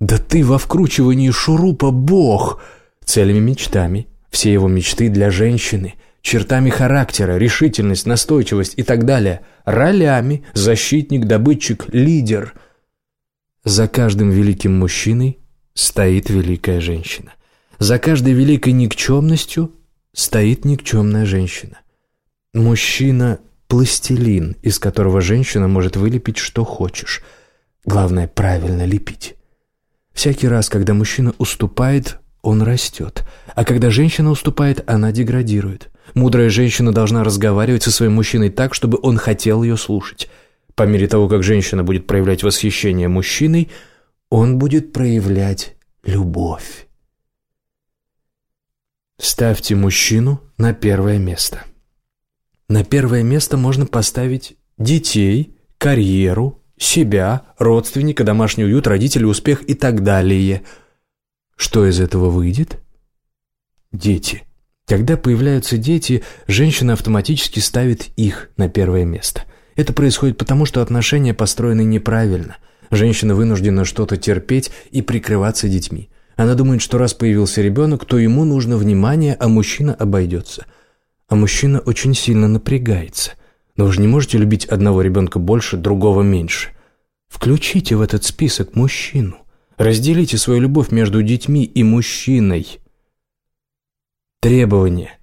S1: Да ты во вкручивании шурупа бог! Целями мечтами. Все его мечты для женщины. Чертами характера, решительность, настойчивость и так далее. Ролями. Защитник, добытчик, лидер – за каждым великим мужчиной стоит великая женщина. За каждой великой никчемностью стоит никчемная женщина. Мужчина – пластилин, из которого женщина может вылепить что хочешь. Главное, правильно лепить. Всякий раз, когда мужчина уступает, он растет. А когда женщина уступает, она деградирует. Мудрая женщина должна разговаривать со своим мужчиной так, чтобы он хотел ее слушать. По мере того, как женщина будет проявлять восхищение мужчиной, он будет проявлять любовь. Ставьте мужчину на первое место. На первое место можно поставить детей, карьеру, себя, родственника, домашний уют, родителей, успех и так далее. Что из этого выйдет? Дети. Когда появляются дети, женщина автоматически ставит их на первое место. Это происходит потому, что отношения построены неправильно. Женщина вынуждена что-то терпеть и прикрываться детьми. Она думает, что раз появился ребенок, то ему нужно внимание, а мужчина обойдется. А мужчина очень сильно напрягается. Но вы же не можете любить одного ребенка больше, другого меньше. Включите в этот список мужчину. Разделите свою любовь между детьми и мужчиной. Требования.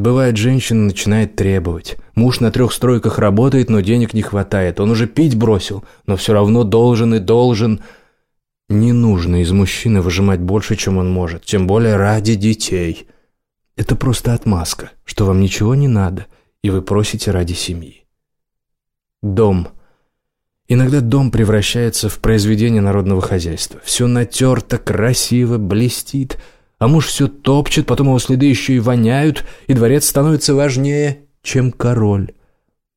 S1: Бывает, женщина начинает требовать. Муж на трех стройках работает, но денег не хватает. Он уже пить бросил, но все равно должен и должен. Не нужно из мужчины выжимать больше, чем он может, тем более ради детей. Это просто отмазка, что вам ничего не надо, и вы просите ради семьи. Дом. Иногда дом превращается в произведение народного хозяйства. Все натерто, красиво, блестит, а муж все топчет, потом его следы еще и воняют, и дворец становится важнее, чем король.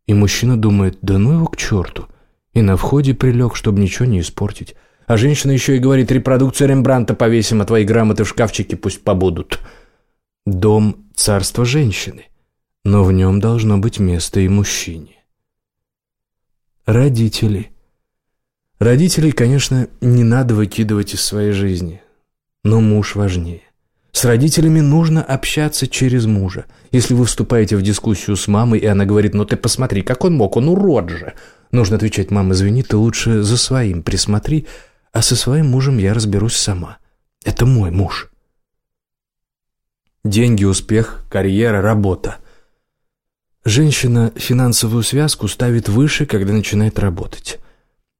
S1: И мужчина думает, да ну его к черту, и на входе прилег, чтобы ничего не испортить. А женщина еще и говорит, репродукцию Рембранта повесим, а твои грамоты в шкафчике пусть побудут. Дом – царство женщины, но в нем должно быть место и мужчине. Родители. Родителей, конечно, не надо выкидывать из своей жизни, но муж важнее. С родителями нужно общаться через мужа. Если вы вступаете в дискуссию с мамой, и она говорит, ну ты посмотри, как он мог, он урод же. Нужно отвечать, мама, извини, ты лучше за своим присмотри, а со своим мужем я разберусь сама. Это мой муж. Деньги, успех, карьера, работа. Женщина финансовую связку ставит выше, когда начинает работать.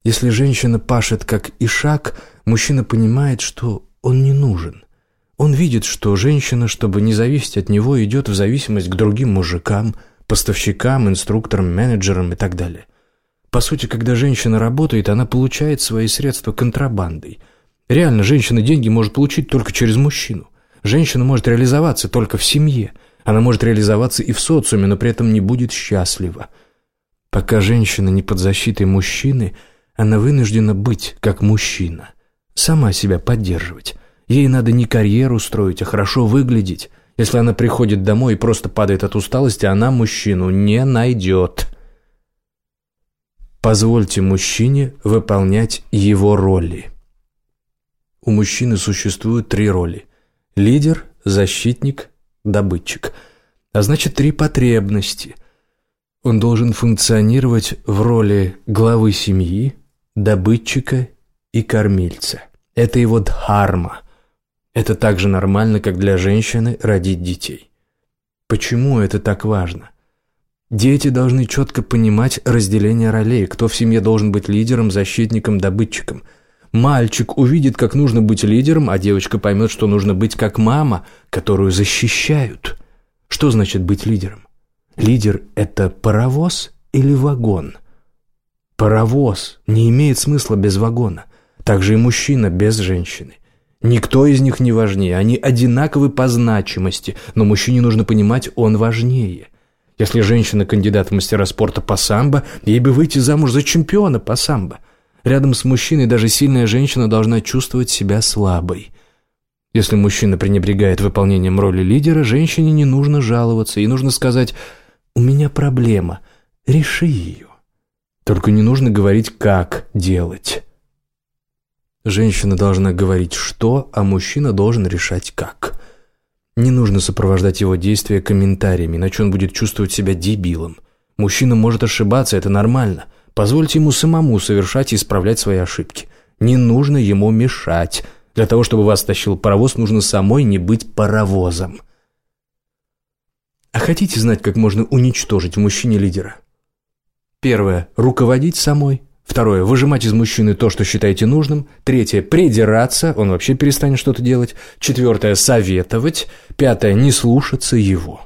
S1: Если женщина пашет как ишак, мужчина понимает, что он не нужен. Он видит, что женщина, чтобы не зависеть от него, идет в зависимость к другим мужикам, поставщикам, инструкторам, менеджерам и так далее. По сути, когда женщина работает, она получает свои средства контрабандой. Реально, женщина деньги может получить только через мужчину. Женщина может реализоваться только в семье. Она может реализоваться и в социуме, но при этом не будет счастлива. Пока женщина не под защитой мужчины, она вынуждена быть как мужчина. Сама себя поддерживать. Ей надо не карьеру строить, а хорошо выглядеть. Если она приходит домой и просто падает от усталости, она мужчину не найдет. Позвольте мужчине выполнять его роли. У мужчины существуют три роли. Лидер, защитник, добытчик. А значит, три потребности. Он должен функционировать в роли главы семьи, добытчика и кормильца. Это его дхарма. Это так же нормально, как для женщины родить детей. Почему это так важно? Дети должны четко понимать разделение ролей, кто в семье должен быть лидером, защитником, добытчиком. Мальчик увидит, как нужно быть лидером, а девочка поймет, что нужно быть как мама, которую защищают. Что значит быть лидером? Лидер – это паровоз или вагон? Паровоз не имеет смысла без вагона. Также и мужчина без женщины. Никто из них не важнее, они одинаковы по значимости, но мужчине нужно понимать, он важнее. Если женщина кандидат в мастера спорта по самбо, ей бы выйти замуж за чемпиона по самбо. Рядом с мужчиной даже сильная женщина должна чувствовать себя слабой. Если мужчина пренебрегает выполнением роли лидера, женщине не нужно жаловаться, и нужно сказать «У меня проблема, реши ее». Только не нужно говорить «как делать». Женщина должна говорить «что», а мужчина должен решать «как». Не нужно сопровождать его действия комментариями, иначе он будет чувствовать себя дебилом. Мужчина может ошибаться, это нормально. Позвольте ему самому совершать и исправлять свои ошибки. Не нужно ему мешать. Для того, чтобы вас тащил паровоз, нужно самой не быть паровозом. А хотите знать, как можно уничтожить в мужчине лидера? Первое. Руководить самой. Второе – выжимать из мужчины то, что считаете нужным. Третье – придираться, он вообще перестанет что-то делать. Четвертое – советовать. Пятое – не слушаться его.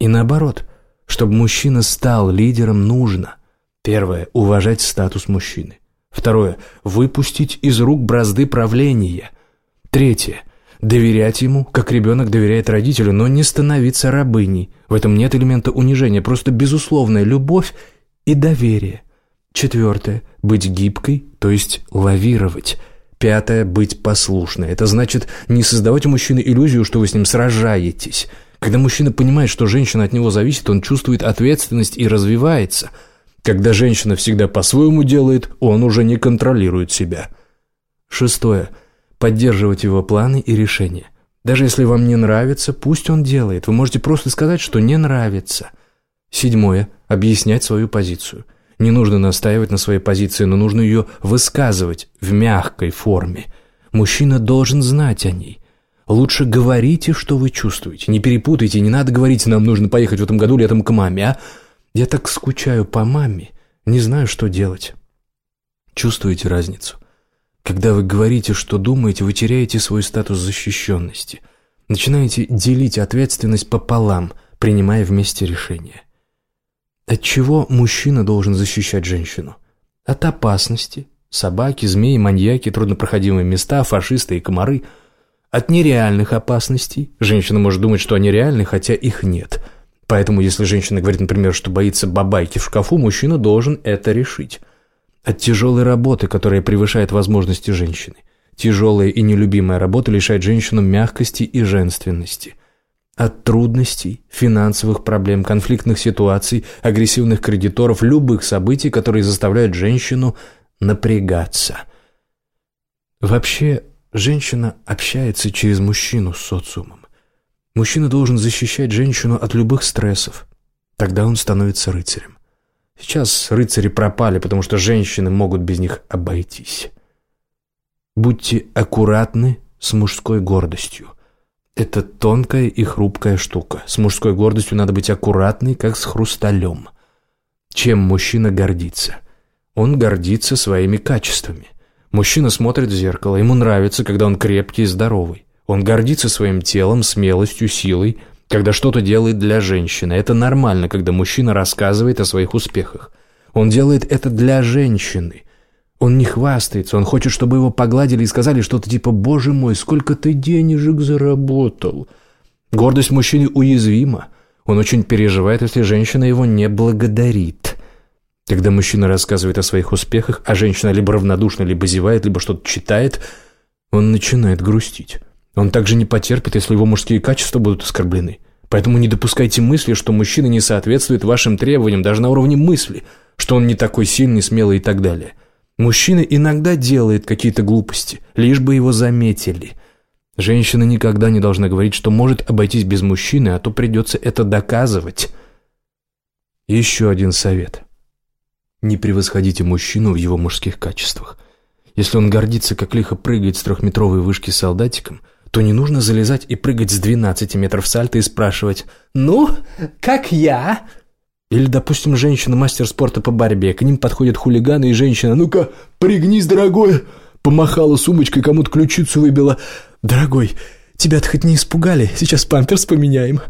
S1: И наоборот, чтобы мужчина стал лидером, нужно. Первое – уважать статус мужчины. Второе – выпустить из рук бразды правления. Третье – доверять ему, как ребенок доверяет родителю, но не становиться рабыней. В этом нет элемента унижения, просто безусловная любовь и доверие. Четвертое – быть гибкой, то есть лавировать. Пятое – быть послушной. Это значит не создавать у мужчины иллюзию, что вы с ним сражаетесь. Когда мужчина понимает, что женщина от него зависит, он чувствует ответственность и развивается. Когда женщина всегда по-своему делает, он уже не контролирует себя. Шестое – поддерживать его планы и решения. Даже если вам не нравится, пусть он делает. Вы можете просто сказать, что не нравится. Седьмое – объяснять свою позицию – не нужно настаивать на своей позиции, но нужно ее высказывать в мягкой форме. Мужчина должен знать о ней. Лучше говорите, что вы чувствуете. Не перепутайте, не надо говорить, нам нужно поехать в этом году летом к маме, а? Я так скучаю по маме, не знаю, что делать. Чувствуете разницу? Когда вы говорите, что думаете, вы теряете свой статус защищенности. Начинаете делить ответственность пополам, принимая вместе решения. От чего мужчина должен защищать женщину? От опасности. Собаки, змеи, маньяки, труднопроходимые места, фашисты и комары. От нереальных опасностей. Женщина может думать, что они реальны, хотя их нет. Поэтому, если женщина говорит, например, что боится бабайки в шкафу, мужчина должен это решить. От тяжелой работы, которая превышает возможности женщины. Тяжелая и нелюбимая работа лишает женщину мягкости и женственности – от трудностей, финансовых проблем, конфликтных ситуаций, агрессивных кредиторов, любых событий, которые заставляют женщину напрягаться. Вообще, женщина общается через мужчину с социумом. Мужчина должен защищать женщину от любых стрессов. Тогда он становится рыцарем. Сейчас рыцари пропали, потому что женщины могут без них обойтись. Будьте аккуратны с мужской гордостью. Это тонкая и хрупкая штука. С мужской гордостью надо быть аккуратной, как с хрусталем. Чем мужчина гордится? Он гордится своими качествами. Мужчина смотрит в зеркало, ему нравится, когда он крепкий и здоровый. Он гордится своим телом, смелостью, силой, когда что-то делает для женщины. Это нормально, когда мужчина рассказывает о своих успехах. Он делает это для женщины. Он не хвастается, он хочет, чтобы его погладили и сказали что-то типа «Боже мой, сколько ты денежек заработал!» Гордость мужчины уязвима. Он очень переживает, если женщина его не благодарит. Когда мужчина рассказывает о своих успехах, а женщина либо равнодушна, либо зевает, либо что-то читает, он начинает грустить. Он также не потерпит, если его мужские качества будут оскорблены. Поэтому не допускайте мысли, что мужчина не соответствует вашим требованиям даже на уровне мысли, что он не такой сильный, смелый и так далее. Мужчина иногда делает какие-то глупости, лишь бы его заметили. Женщина никогда не должна говорить, что может обойтись без мужчины, а то придется это доказывать. Еще один совет. Не превосходите мужчину в его мужских качествах. Если он гордится, как лихо прыгает с трехметровой вышки солдатиком, то не нужно залезать и прыгать с 12 метров сальто и спрашивать «Ну, как я?» Или, допустим, женщина-мастер спорта по борьбе, к ним подходят хулиганы, и женщина «Ну-ка, пригнись, дорогой!» Помахала сумочкой, кому-то ключицу выбила. «Дорогой, тебя-то хоть не испугали? Сейчас памперс поменяем».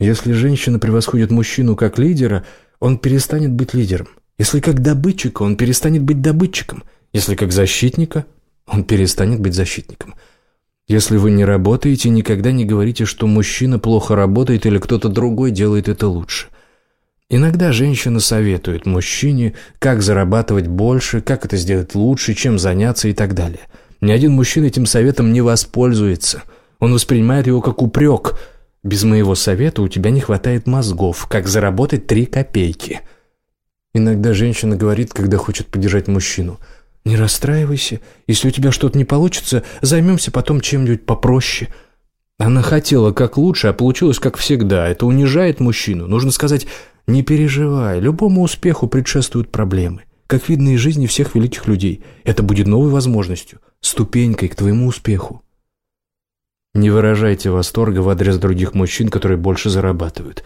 S1: Если женщина превосходит мужчину как лидера, он перестанет быть лидером. Если как добытчика, он перестанет быть добытчиком. Если как защитника, он перестанет быть защитником. Если вы не работаете, никогда не говорите, что мужчина плохо работает или кто-то другой делает это лучше. Иногда женщина советует мужчине, как зарабатывать больше, как это сделать лучше, чем заняться и так далее. Ни один мужчина этим советом не воспользуется. Он воспринимает его как упрек. Без моего совета у тебя не хватает мозгов, как заработать три копейки. Иногда женщина говорит, когда хочет поддержать мужчину, «Не расстраивайся, если у тебя что-то не получится, займемся потом чем-нибудь попроще». Она хотела как лучше, а получилось как всегда. Это унижает мужчину. Нужно сказать не переживай, любому успеху предшествуют проблемы. Как видно из жизни всех великих людей, это будет новой возможностью, ступенькой к твоему успеху. Не выражайте восторга в адрес других мужчин, которые больше зарабатывают.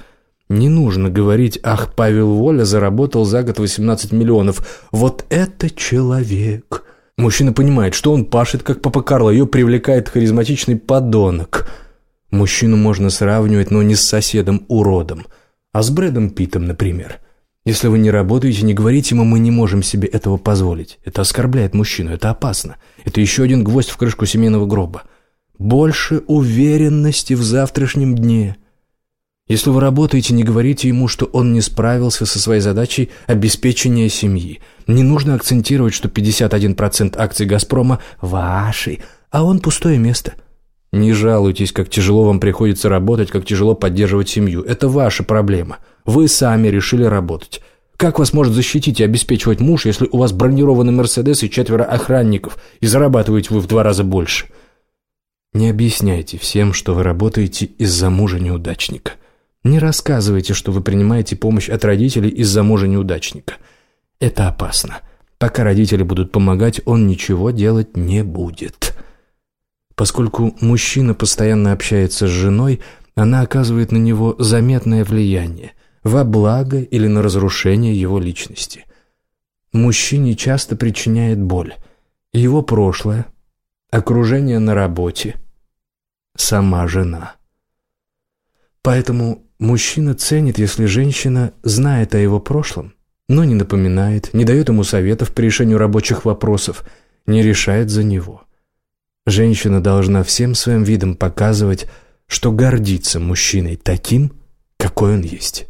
S1: Не нужно говорить «Ах, Павел Воля заработал за год 18 миллионов». Вот это человек. Мужчина понимает, что он пашет, как папа Карло, ее привлекает харизматичный подонок. Мужчину можно сравнивать, но не с соседом-уродом, а с Брэдом Питом, например. Если вы не работаете, не говорите ему, мы не можем себе этого позволить. Это оскорбляет мужчину, это опасно. Это еще один гвоздь в крышку семейного гроба. Больше уверенности в завтрашнем дне – если вы работаете, не говорите ему, что он не справился со своей задачей обеспечения семьи. Не нужно акцентировать, что 51% акций «Газпрома» ваши, а он пустое место. Не жалуйтесь, как тяжело вам приходится работать, как тяжело поддерживать семью. Это ваша проблема. Вы сами решили работать. Как вас может защитить и обеспечивать муж, если у вас бронированный «Мерседес» и четверо охранников, и зарабатываете вы в два раза больше? Не объясняйте всем, что вы работаете из-за мужа неудачника. Не рассказывайте, что вы принимаете помощь от родителей из-за мужа неудачника. Это опасно. Пока родители будут помогать, он ничего делать не будет. Поскольку мужчина постоянно общается с женой, она оказывает на него заметное влияние, во благо или на разрушение его личности. Мужчине часто причиняет боль. Его прошлое, окружение на работе, сама жена. Поэтому Мужчина ценит, если женщина знает о его прошлом, но не напоминает, не дает ему советов по решению рабочих вопросов, не решает за него. Женщина должна всем своим видом показывать, что гордится мужчиной таким, какой он есть.